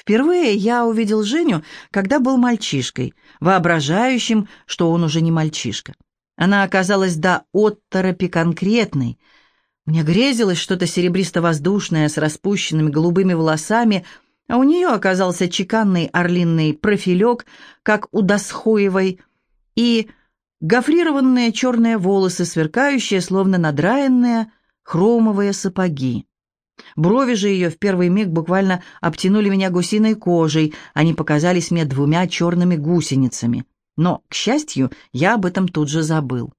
Впервые я увидел Женю, когда был мальчишкой, воображающим, что он уже не мальчишка. Она оказалась до отторопи конкретной. Мне грезилось что-то серебристо-воздушное с распущенными голубыми волосами, а у нее оказался чеканный орлиный профилек, как у Досхоевой, и гофрированные черные волосы, сверкающие, словно надраенные хромовые сапоги. Брови же ее в первый миг буквально обтянули меня гусиной кожей, они показались мне двумя черными гусеницами. Но, к счастью, я об этом тут же забыл.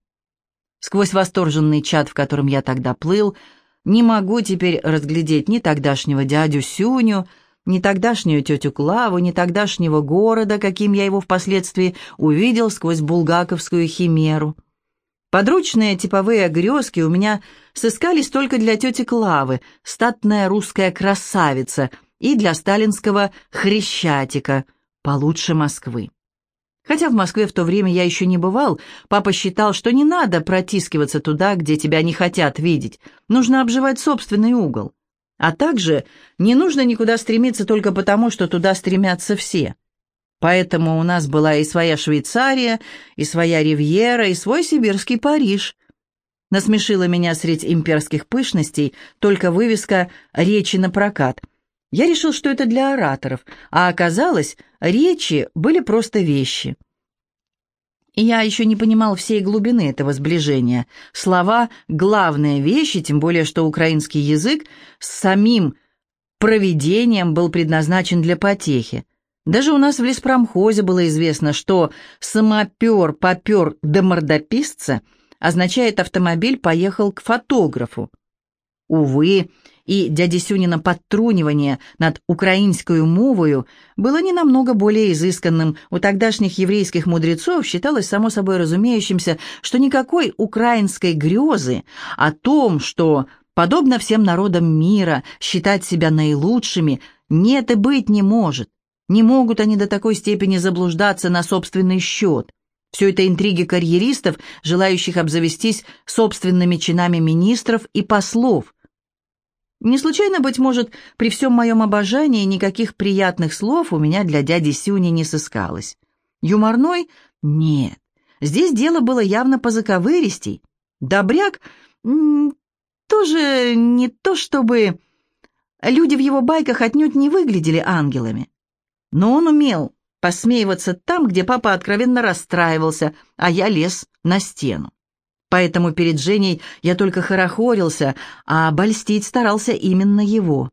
Сквозь восторженный чат, в котором я тогда плыл, не могу теперь разглядеть ни тогдашнего дядю Сюню, ни тогдашнюю тетю Клаву, ни тогдашнего города, каким я его впоследствии увидел сквозь булгаковскую химеру. Подручные типовые грезки у меня сыскались только для тети Клавы, статная русская красавица, и для сталинского хрещатика, получше Москвы. Хотя в Москве в то время я еще не бывал, папа считал, что не надо протискиваться туда, где тебя не хотят видеть, нужно обживать собственный угол. А также не нужно никуда стремиться только потому, что туда стремятся все. Поэтому у нас была и своя Швейцария, и своя Ривьера, и свой сибирский Париж. Насмешила меня средь имперских пышностей только вывеска «Речи на прокат». Я решил, что это для ораторов, а оказалось, речи были просто вещи. И я еще не понимал всей глубины этого сближения. Слова — главные вещи, тем более, что украинский язык с самим проведением был предназначен для потехи. Даже у нас в леспромхозе было известно, что «самопер попер до мордописца» означает «автомобиль поехал к фотографу». Увы, и дяди Сюнина подтрунивание над украинскую мовою было не намного более изысканным. У тогдашних еврейских мудрецов считалось само собой разумеющимся, что никакой украинской грезы о том, что, подобно всем народам мира, считать себя наилучшими, нет и быть не может. Не могут они до такой степени заблуждаться на собственный счет. Все это интриги карьеристов, желающих обзавестись собственными чинами министров и послов. Не случайно, быть может, при всем моем обожании никаких приятных слов у меня для дяди Сюни не сыскалось. Юморной? Нет. Здесь дело было явно по заковыристей. Добряк тоже не то чтобы... Люди в его байках отнюдь не выглядели ангелами. Но он умел посмеиваться там, где папа откровенно расстраивался, а я лез на стену. Поэтому перед Женей я только хорохорился, а обольстить старался именно его.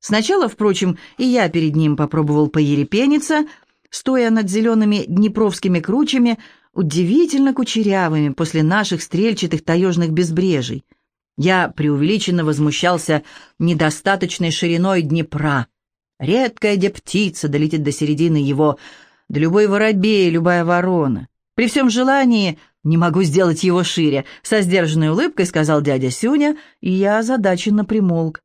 Сначала, впрочем, и я перед ним попробовал поерепениться, стоя над зелеными днепровскими кручами, удивительно кучерявыми после наших стрельчатых таежных безбрежий. Я преувеличенно возмущался недостаточной шириной Днепра — Редкая где птица долетит до середины его, да любой воробей, любая ворона. При всем желании не могу сделать его шире, со сдержанной улыбкой сказал дядя Сюня, и я озадаченно примолк.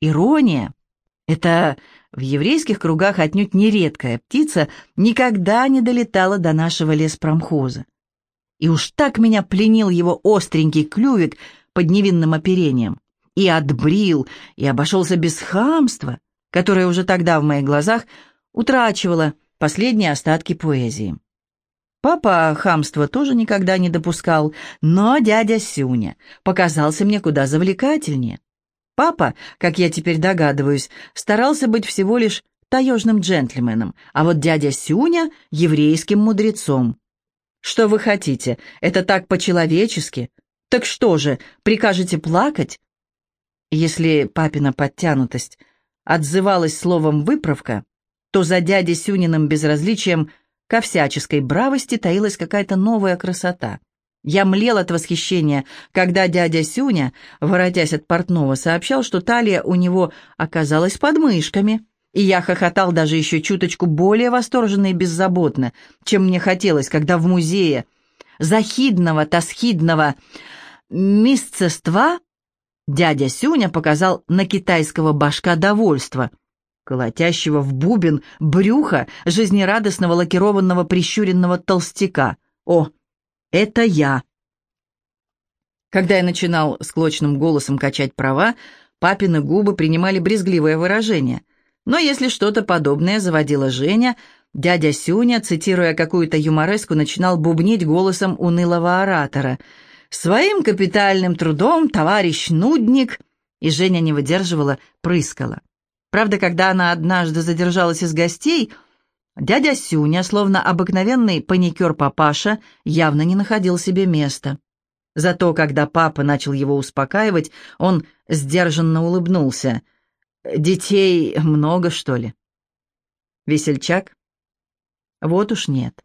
Ирония — это в еврейских кругах отнюдь нередкая птица, никогда не долетала до нашего леспромхоза. И уж так меня пленил его остренький клювик под невинным оперением. И отбрил, и обошелся без хамства которая уже тогда в моих глазах утрачивала последние остатки поэзии. Папа хамства тоже никогда не допускал, но дядя Сюня показался мне куда завлекательнее. Папа, как я теперь догадываюсь, старался быть всего лишь таежным джентльменом, а вот дядя Сюня — еврейским мудрецом. Что вы хотите? Это так по-человечески? Так что же, прикажете плакать? Если папина подтянутость отзывалась словом «выправка», то за дядей Сюниным безразличием ко всяческой бравости таилась какая-то новая красота. Я млел от восхищения, когда дядя Сюня, воротясь от портного, сообщал, что талия у него оказалась под мышками. И я хохотал даже еще чуточку более восторженно и беззаботно, чем мне хотелось, когда в музее захидного, тасхидного мисцества Дядя Сюня показал на китайского башка довольства, колотящего в бубен брюха жизнерадостного лакированного прищуренного толстяка. «О, это я!» Когда я начинал склочным голосом качать права, папины губы принимали брезгливое выражение. Но если что-то подобное заводила Женя, дядя Сюня, цитируя какую-то юмореску, начинал бубнить голосом унылого оратора. «Своим капитальным трудом, товарищ Нудник!» И Женя не выдерживала, прыскала. Правда, когда она однажды задержалась из гостей, дядя Сюня, словно обыкновенный паникер-папаша, явно не находил себе места. Зато, когда папа начал его успокаивать, он сдержанно улыбнулся – Детей много, что ли? Весельчак? Вот уж нет.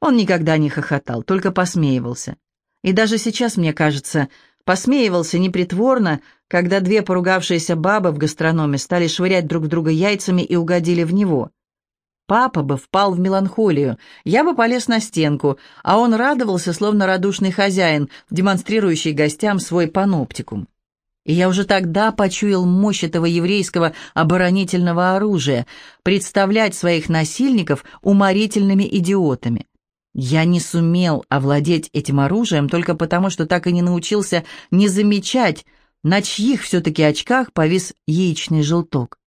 Он никогда не хохотал, только посмеивался. И даже сейчас, мне кажется, посмеивался непритворно, когда две поругавшиеся бабы в гастрономе стали швырять друг друга яйцами и угодили в него. Папа бы впал в меланхолию, я бы полез на стенку, а он радовался, словно радушный хозяин, демонстрирующий гостям свой паноптикум. И я уже тогда почуял мощь этого еврейского оборонительного оружия, представлять своих насильников уморительными идиотами. Я не сумел овладеть этим оружием только потому, что так и не научился не замечать, на чьих все-таки очках повис яичный желток.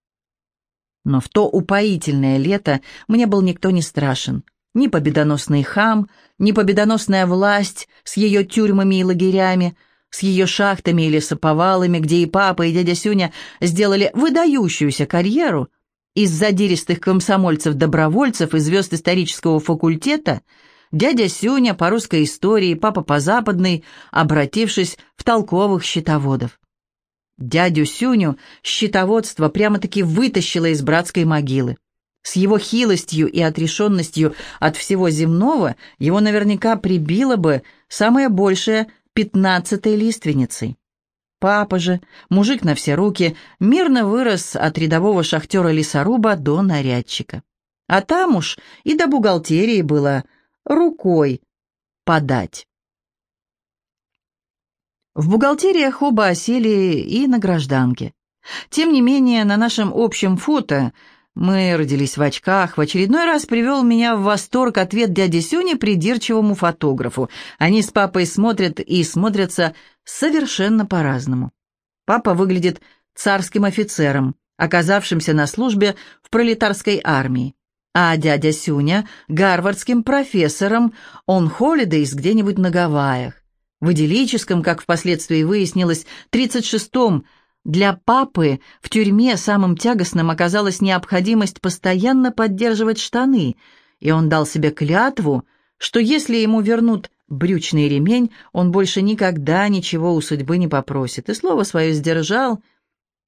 Но в то упоительное лето мне был никто не страшен. Ни победоносный хам, ни победоносная власть с ее тюрьмами и лагерями — с ее шахтами или лесоповалами, где и папа, и дядя Сюня сделали выдающуюся карьеру, из задиристых комсомольцев-добровольцев и звезд исторического факультета, дядя Сюня по русской истории, папа по западной, обратившись в толковых счетоводов. Дядю Сюню счетоводство прямо-таки вытащило из братской могилы. С его хилостью и отрешенностью от всего земного его наверняка прибило бы самое большее – пятнадцатой лиственницей. Папа же, мужик на все руки, мирно вырос от рядового шахтера-лесоруба до нарядчика. А там уж и до бухгалтерии было рукой подать. В бухгалтериях оба осели и на гражданке. Тем не менее, на нашем общем фото мы родились в очках. В очередной раз привел меня в восторг ответ дяди Сюни придирчивому фотографу. Они с папой смотрят и смотрятся совершенно по-разному. Папа выглядит царским офицером, оказавшимся на службе в пролетарской армии, а дядя Сюня — гарвардским профессором он холидейс где-нибудь на Гавайях. В идиллическом, как впоследствии выяснилось, 36-м для папы в тюрьме самым тягостным оказалась необходимость постоянно поддерживать штаны, и он дал себе клятву, что если ему вернут брючный ремень, он больше никогда ничего у судьбы не попросит, и слово свое сдержал.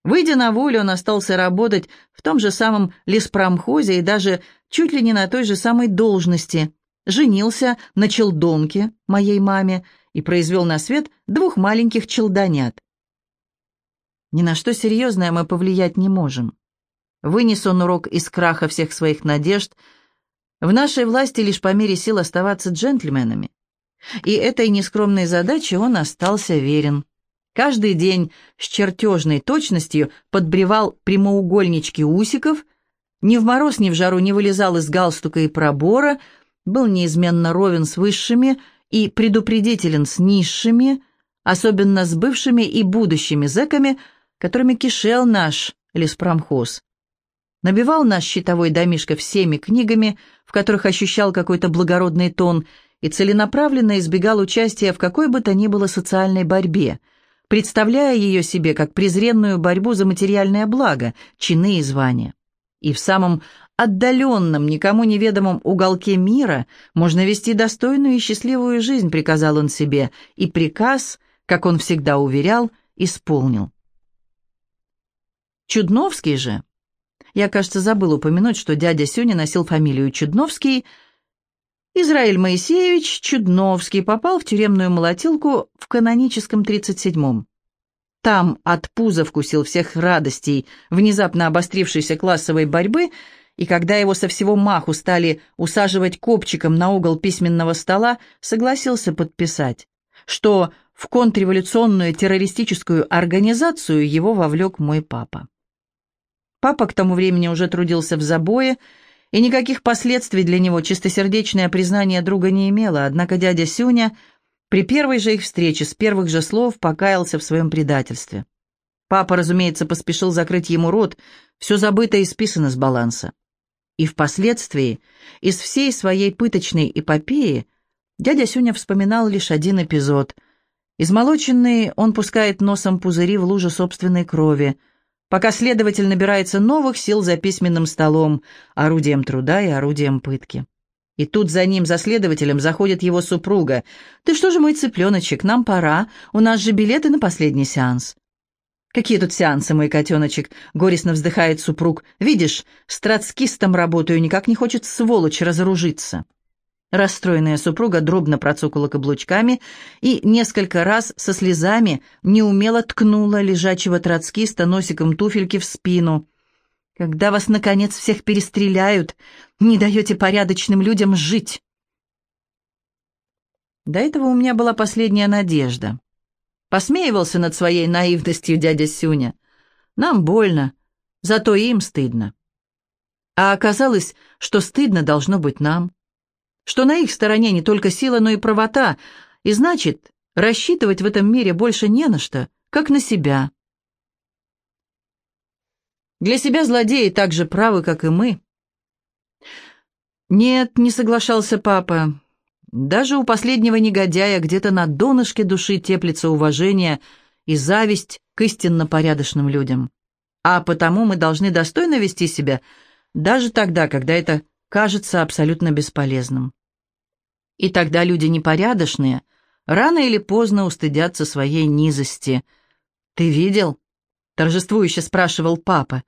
Выйдя на волю, он остался работать в том же самом леспромхозе и даже чуть ли не на той же самой должности. Женился на челдонке, моей маме, и произвел на свет двух маленьких челдонят. Ни на что серьезное мы повлиять не можем. Вынес он урок из краха всех своих надежд. В нашей власти лишь по мере сил оставаться джентльменами. И этой нескромной задаче он остался верен. Каждый день с чертежной точностью подбревал прямоугольнички усиков, ни в мороз, ни в жару не вылезал из галстука и пробора, был неизменно ровен с высшими и предупредителен с низшими, особенно с бывшими и будущими зэками – которыми кишел наш леспромхоз. Набивал наш щитовой домишко всеми книгами, в которых ощущал какой-то благородный тон, и целенаправленно избегал участия в какой бы то ни было социальной борьбе, представляя ее себе как презренную борьбу за материальное благо, чины и звания. И в самом отдаленном, никому неведомом уголке мира можно вести достойную и счастливую жизнь, приказал он себе, и приказ, как он всегда уверял, исполнил. Чудновский же, я, кажется, забыл упомянуть, что дядя Сёня носил фамилию Чудновский, Израиль Моисеевич Чудновский попал в тюремную молотилку в каноническом 37-м. Там от пуза вкусил всех радостей внезапно обострившейся классовой борьбы, и когда его со всего маху стали усаживать копчиком на угол письменного стола, согласился подписать, что в контрреволюционную террористическую организацию его вовлек мой папа. Папа к тому времени уже трудился в забое, и никаких последствий для него чистосердечное признание друга не имело, однако дядя Сюня при первой же их встрече с первых же слов покаялся в своем предательстве. Папа, разумеется, поспешил закрыть ему рот, все забыто и списано с баланса. И впоследствии, из всей своей пыточной эпопеи, дядя Сюня вспоминал лишь один эпизод. Измолоченный он пускает носом пузыри в луже собственной крови, пока следователь набирается новых сил за письменным столом, орудием труда и орудием пытки. И тут за ним, за следователем, заходит его супруга. «Ты что же, мой цыпленочек, нам пора, у нас же билеты на последний сеанс». «Какие тут сеансы, мой котеночек?» — горестно вздыхает супруг. «Видишь, с троцкистом работаю, никак не хочет сволочь разоружиться». Расстроенная супруга дробно процокала каблучками и несколько раз со слезами неумело ткнула лежачего троцкиста носиком туфельки в спину. «Когда вас, наконец, всех перестреляют, не даете порядочным людям жить!» До этого у меня была последняя надежда. Посмеивался над своей наивностью дядя Сюня. Нам больно, зато им стыдно. А оказалось, что стыдно должно быть нам. Что на их стороне не только сила, но и правота, и значит, рассчитывать в этом мире больше не на что, как на себя. Для себя злодеи так же правы, как и мы. Нет, не соглашался папа, даже у последнего негодяя где-то на донышке души теплится уважение и зависть к истинно порядочным людям. А потому мы должны достойно вести себя даже тогда, когда это кажется абсолютно бесполезным. И тогда люди непорядочные рано или поздно устыдятся своей низости. «Ты видел?» — торжествующе спрашивал папа.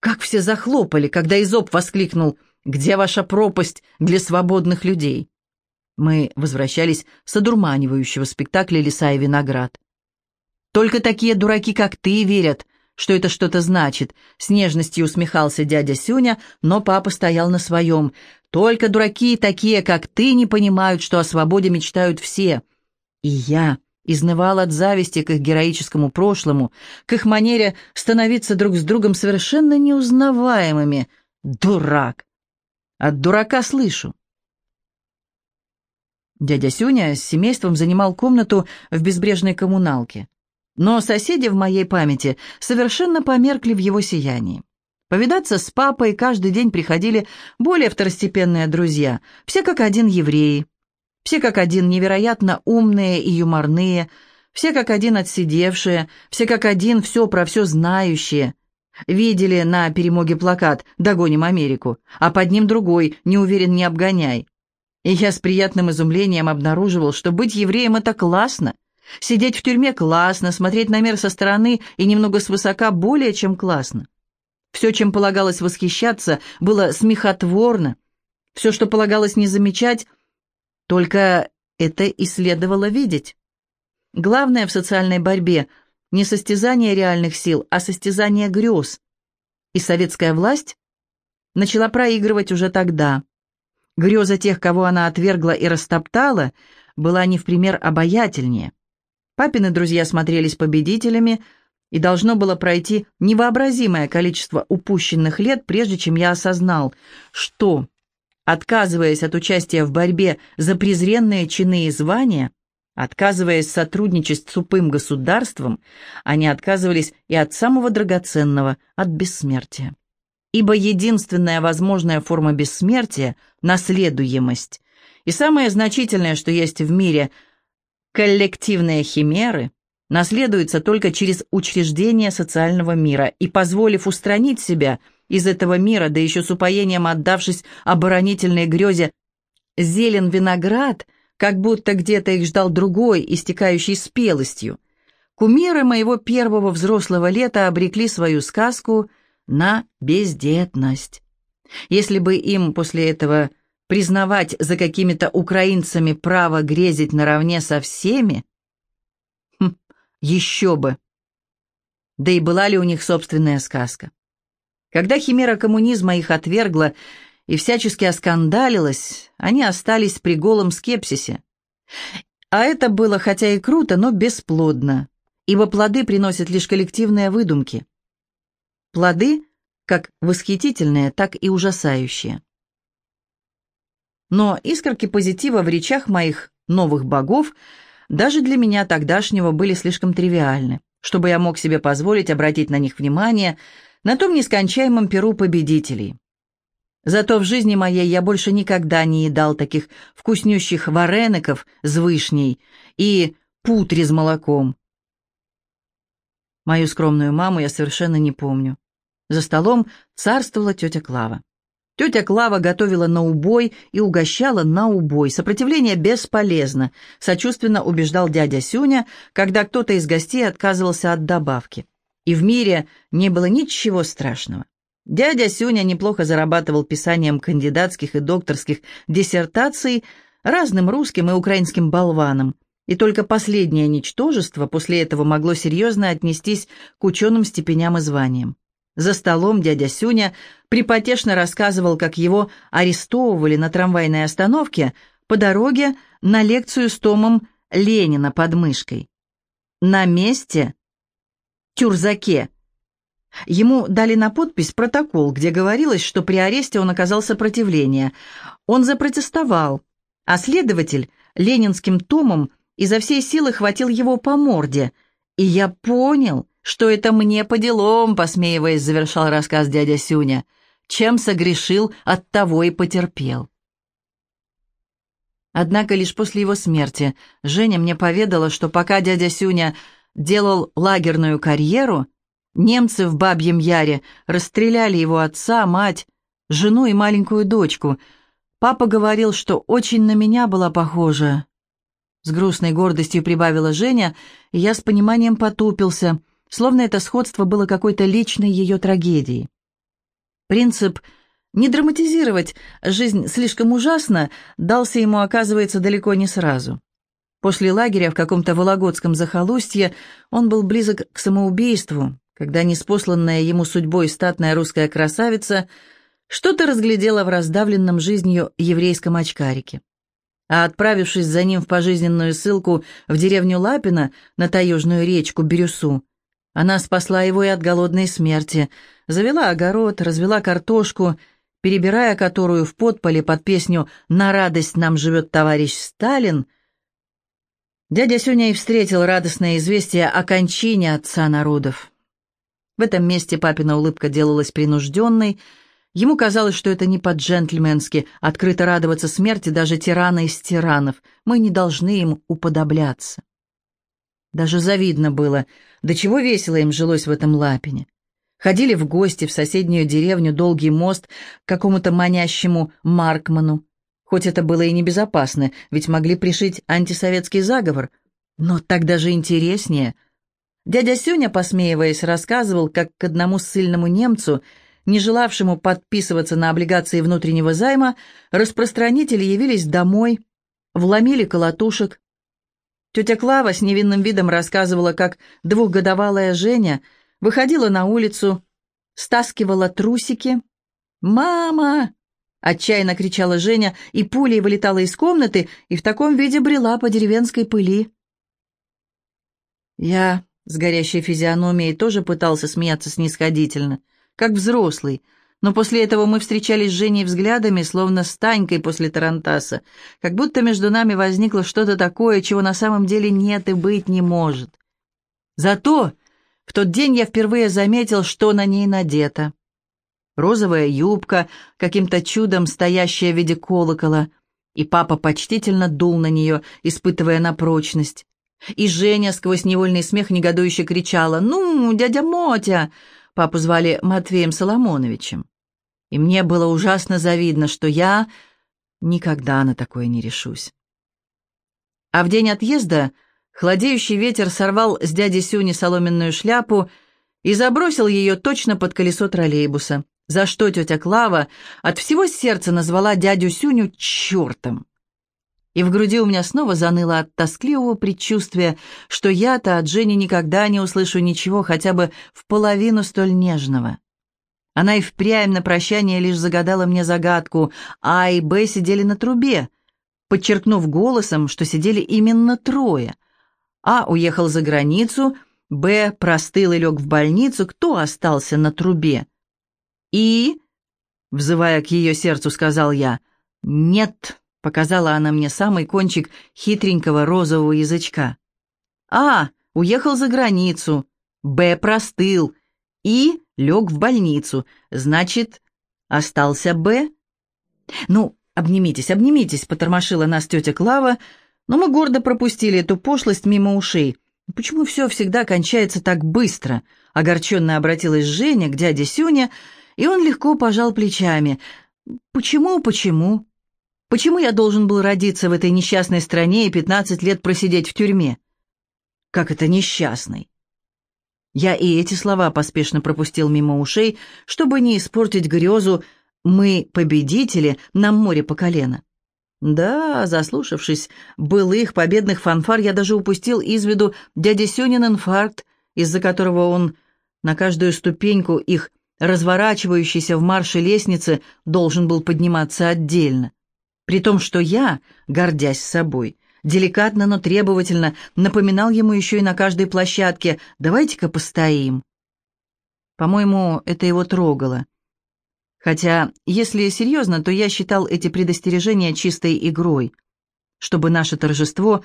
«Как все захлопали, когда Изоб воскликнул, где ваша пропасть для свободных людей?» Мы возвращались с одурманивающего спектакля «Леса и виноград». «Только такие дураки, как ты, верят, что это что-то значит», — с нежностью усмехался дядя Сюня, но папа стоял на своем. «Только дураки такие, как ты, не понимают, что о свободе мечтают все». И я изнывал от зависти к их героическому прошлому, к их манере становиться друг с другом совершенно неузнаваемыми. Дурак! От дурака слышу. Дядя Сюня с семейством занимал комнату в безбрежной коммуналке. Но соседи в моей памяти совершенно померкли в его сиянии. Повидаться с папой каждый день приходили более второстепенные друзья, все как один евреи, все как один невероятно умные и юморные, все как один отсидевшие, все как один все про все знающие. Видели на перемоге плакат «Догоним Америку», а под ним другой «Не уверен, не обгоняй». И я с приятным изумлением обнаруживал, что быть евреем — это классно. Сидеть в тюрьме — классно, смотреть на мир со стороны и немного свысока — более чем классно. Все, чем полагалось восхищаться, было смехотворно. Все, что полагалось не замечать, только это и следовало видеть. Главное в социальной борьбе — не состязание реальных сил, а состязание грез. И советская власть начала проигрывать уже тогда. Греза тех, кого она отвергла и растоптала, была не в пример обаятельнее. Папины друзья смотрелись победителями, и должно было пройти невообразимое количество упущенных лет, прежде чем я осознал, что, отказываясь от участия в борьбе за презренные чины и звания, отказываясь сотрудничать с тупым государством, они отказывались и от самого драгоценного, от бессмертия ибо единственная возможная форма бессмертия — наследуемость. И самое значительное, что есть в мире — коллективные химеры — наследуются только через учреждение социального мира, и, позволив устранить себя из этого мира, да еще с упоением отдавшись оборонительной грезе, зелен виноград, как будто где-то их ждал другой, истекающий спелостью. Кумиры моего первого взрослого лета обрекли свою сказку — на бездетность. Если бы им после этого признавать за какими-то украинцами право грезить наравне со всеми, хм, еще бы. Да и была ли у них собственная сказка? Когда химера коммунизма их отвергла и всячески оскандалилась, они остались при голом скепсисе. А это было хотя и круто, но бесплодно, ибо плоды приносят лишь коллективные выдумки. Плоды как восхитительные, так и ужасающие. Но искорки позитива в речах моих новых богов даже для меня тогдашнего были слишком тривиальны. чтобы я мог себе позволить обратить на них внимание на том нескончаемом перу победителей. Зато в жизни моей я больше никогда не едал таких вкуснющих вареников с вышней и путри с молоком. Мою скромную маму я совершенно не помню. За столом царствовала тетя Клава. Тетя Клава готовила на убой и угощала на убой. Сопротивление бесполезно, сочувственно убеждал дядя Сюня, когда кто-то из гостей отказывался от добавки. И в мире не было ничего страшного. Дядя Сюня неплохо зарабатывал писанием кандидатских и докторских диссертаций разным русским и украинским болванам, и только последнее ничтожество после этого могло серьезно отнестись к ученым степеням и званиям. За столом дядя Сюня припотешно рассказывал, как его арестовывали на трамвайной остановке по дороге на лекцию с томом Ленина под мышкой. На месте Тюрзаке Ему дали на подпись протокол, где говорилось, что при аресте он оказал сопротивление. Он запротестовал, а следователь ленинским томом изо всей силы хватил его по морде. И я понял, что это мне по делам, посмеиваясь, завершал рассказ дядя Сюня. Чем согрешил, от того и потерпел. Однако лишь после его смерти Женя мне поведала, что пока дядя Сюня делал лагерную карьеру, Немцы в Бабьем Яре расстреляли его отца, мать, жену и маленькую дочку. Папа говорил, что очень на меня была похожа. С грустной гордостью прибавила Женя, и я с пониманием потупился, словно это сходство было какой-то личной ее трагедией. Принцип «не драматизировать жизнь слишком ужасно» дался ему, оказывается, далеко не сразу. После лагеря в каком-то вологодском захолустье он был близок к самоубийству, когда неспосланная ему судьбой статная русская красавица что-то разглядела в раздавленном жизнью еврейском очкарике. А отправившись за ним в пожизненную ссылку в деревню Лапина на таежную речку Бирюсу, она спасла его и от голодной смерти, завела огород, развела картошку, перебирая которую в подполе под песню «На радость нам живет товарищ Сталин», дядя Сюня и встретил радостное известие о кончине отца народов. В этом месте папина улыбка делалась принужденной. Ему казалось, что это не по-джентльменски, открыто радоваться смерти даже тирана из тиранов. Мы не должны им уподобляться. Даже завидно было, до чего весело им жилось в этом лапине. Ходили в гости в соседнюю деревню Долгий мост к какому-то манящему Маркману. Хоть это было и небезопасно, ведь могли пришить антисоветский заговор. Но так даже интереснее — Дядя Сюня, посмеиваясь, рассказывал, как к одному ссыльному немцу, не желавшему подписываться на облигации внутреннего займа, распространители явились домой, вломили колотушек. Тетя Клава с невинным видом рассказывала, как двухгодовалая Женя выходила на улицу, стаскивала трусики. «Мама!» — отчаянно кричала Женя, и пулей вылетала из комнаты, и в таком виде брела по деревенской пыли. Я с горящей физиономией тоже пытался смеяться снисходительно, как взрослый, но после этого мы встречались с Женей взглядами, словно с Танькой после Тарантаса, как будто между нами возникло что-то такое, чего на самом деле нет и быть не может. Зато в тот день я впервые заметил, что на ней надето. Розовая юбка, каким-то чудом стоящая в виде колокола, и папа почтительно дул на нее, испытывая на прочность. И Женя сквозь невольный смех негодующе кричала «Ну, дядя Мотя!» Папу звали Матвеем Соломоновичем. И мне было ужасно завидно, что я никогда на такое не решусь. А в день отъезда хладеющий ветер сорвал с дяди Сюни соломенную шляпу и забросил ее точно под колесо троллейбуса, за что тетя Клава от всего сердца назвала дядю Сюню чертом и в груди у меня снова заныло от тоскливого предчувствия, что я-то от Жени никогда не услышу ничего хотя бы в половину столь нежного. Она и впрямь на прощание лишь загадала мне загадку. А и Б сидели на трубе, подчеркнув голосом, что сидели именно трое. А уехал за границу, Б простыл и лег в больницу, кто остался на трубе? И, взывая к ее сердцу, сказал я, «Нет». Показала она мне самый кончик хитренького розового язычка. «А, уехал за границу. Б простыл и лег в больницу. Значит, остался Б? Ну, обнимитесь, обнимитесь, потормошила нас тетя Клава, но мы гордо пропустили эту пошлость мимо ушей. Почему все всегда кончается так быстро? Огорченно обратилась Женя к дяде Сюне, и он легко пожал плечами. Почему, почему? Почему я должен был родиться в этой несчастной стране и пятнадцать лет просидеть в тюрьме? Как это несчастный? Я и эти слова поспешно пропустил мимо ушей, чтобы не испортить грезу «мы победители, нам море по колено». Да, заслушавшись былых победных фанфар, я даже упустил из виду дяди Сюнин инфаркт, из-за которого он на каждую ступеньку их разворачивающейся в марше лестницы должен был подниматься отдельно. При том, что я, гордясь собой, деликатно, но требовательно напоминал ему еще и на каждой площадке «давайте-ка постоим». По-моему, это его трогало. Хотя, если серьезно, то я считал эти предостережения чистой игрой, чтобы наше торжество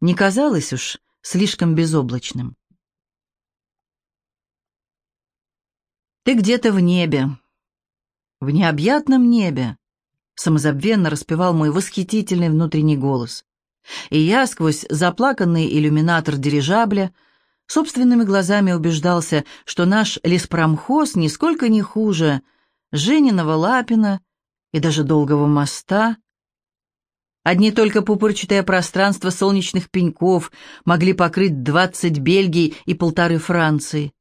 не казалось уж слишком безоблачным. «Ты где-то в небе, в необъятном небе», самозабвенно распевал мой восхитительный внутренний голос. И я сквозь заплаканный иллюминатор дирижабля собственными глазами убеждался, что наш леспромхоз нисколько не хуже Жениного Лапина и даже Долгого моста. Одни только пупырчатое пространство солнечных пеньков могли покрыть двадцать Бельгий и полторы Франции.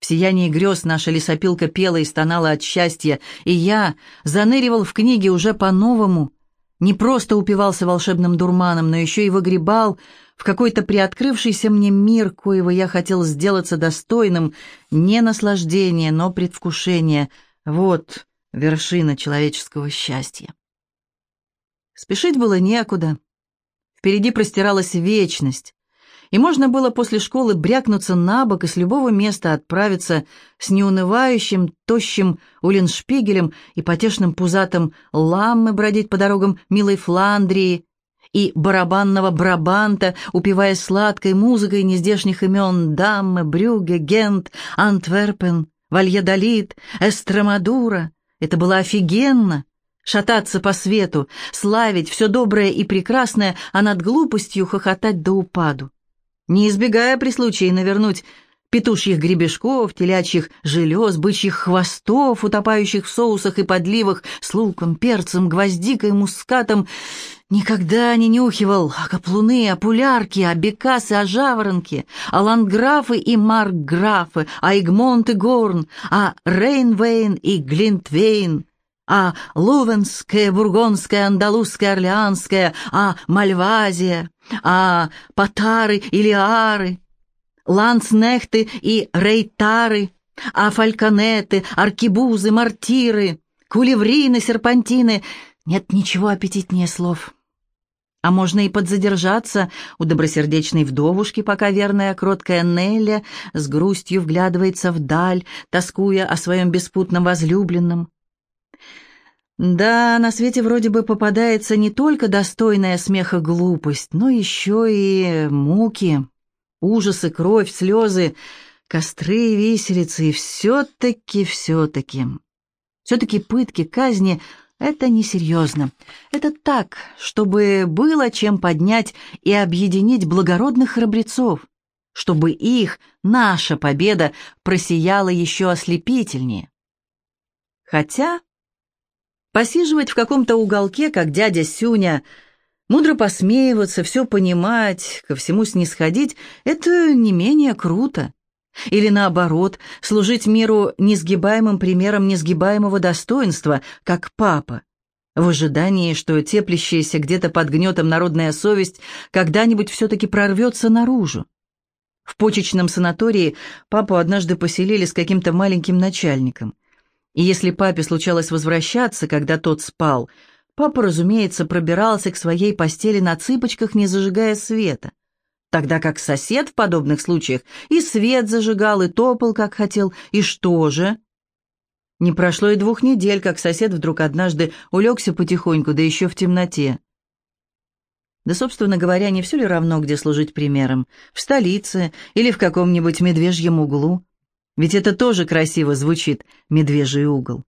В сиянии грез наша лесопилка пела и стонала от счастья, и я заныривал в книге уже по-новому — не просто упивался волшебным дурманом, но еще и выгребал в какой-то приоткрывшийся мне мир, коего я хотел сделаться достойным не наслаждения, но предвкушения. Вот вершина человеческого счастья. Спешить было некуда. Впереди простиралась вечность, и можно было после школы брякнуться на бок и с любого места отправиться с неунывающим, тощим Уллиншпигелем и потешным пузатым ламмы бродить по дорогам милой Фландрии и барабанного Брабанта, упивая сладкой музыкой нездешних имен Даммы, Брюге, Гент, Антверпен, Вальядолит, Эстремадура. Это было офигенно! Шататься по свету, славить все доброе и прекрасное, а над глупостью хохотать до упаду не избегая при случае навернуть петушьих гребешков, телячьих желез, бычьих хвостов, утопающих в соусах и подливах с луком, перцем, гвоздикой, мускатом, никогда не нюхивал а каплуны, а пулярки, а бекасы, а жаворонки, а ландграфы и маркграфы, а Игмонт и Горн, а Рейнвейн и Глинтвейн, а Лувенская, Бургонская, Андалузская, Орлеанская, а Мальвазия, а Патары или Ары, Ланснехты и Рейтары, а Фальконеты, Аркибузы, Мартиры, Кулеврины, Серпантины. Нет ничего аппетитнее слов. А можно и подзадержаться у добросердечной вдовушки, пока верная кроткая Нелля с грустью вглядывается вдаль, тоскуя о своем беспутном возлюбленном. Да, на свете вроде бы попадается не только достойная смеха глупость, но еще и муки, ужасы, кровь, слезы, костры, виселицы, и все-таки, все-таки. Все-таки пытки, казни — это несерьезно. Это так, чтобы было чем поднять и объединить благородных храбрецов, чтобы их, наша победа, просияла еще ослепительнее. Хотя Посиживать в каком-то уголке, как дядя Сюня, мудро посмеиваться, все понимать, ко всему снисходить — это не менее круто. Или наоборот, служить миру несгибаемым примером несгибаемого достоинства, как папа, в ожидании, что теплящаяся где-то под гнетом народная совесть когда-нибудь все-таки прорвется наружу. В почечном санатории папу однажды поселили с каким-то маленьким начальником. И если папе случалось возвращаться, когда тот спал, папа, разумеется, пробирался к своей постели на цыпочках, не зажигая света. Тогда как сосед в подобных случаях и свет зажигал, и топал, как хотел, и что же? Не прошло и двух недель, как сосед вдруг однажды улегся потихоньку, да еще в темноте. Да, собственно говоря, не все ли равно, где служить примером? В столице или в каком-нибудь медвежьем углу? Ведь это тоже красиво звучит, медвежий угол.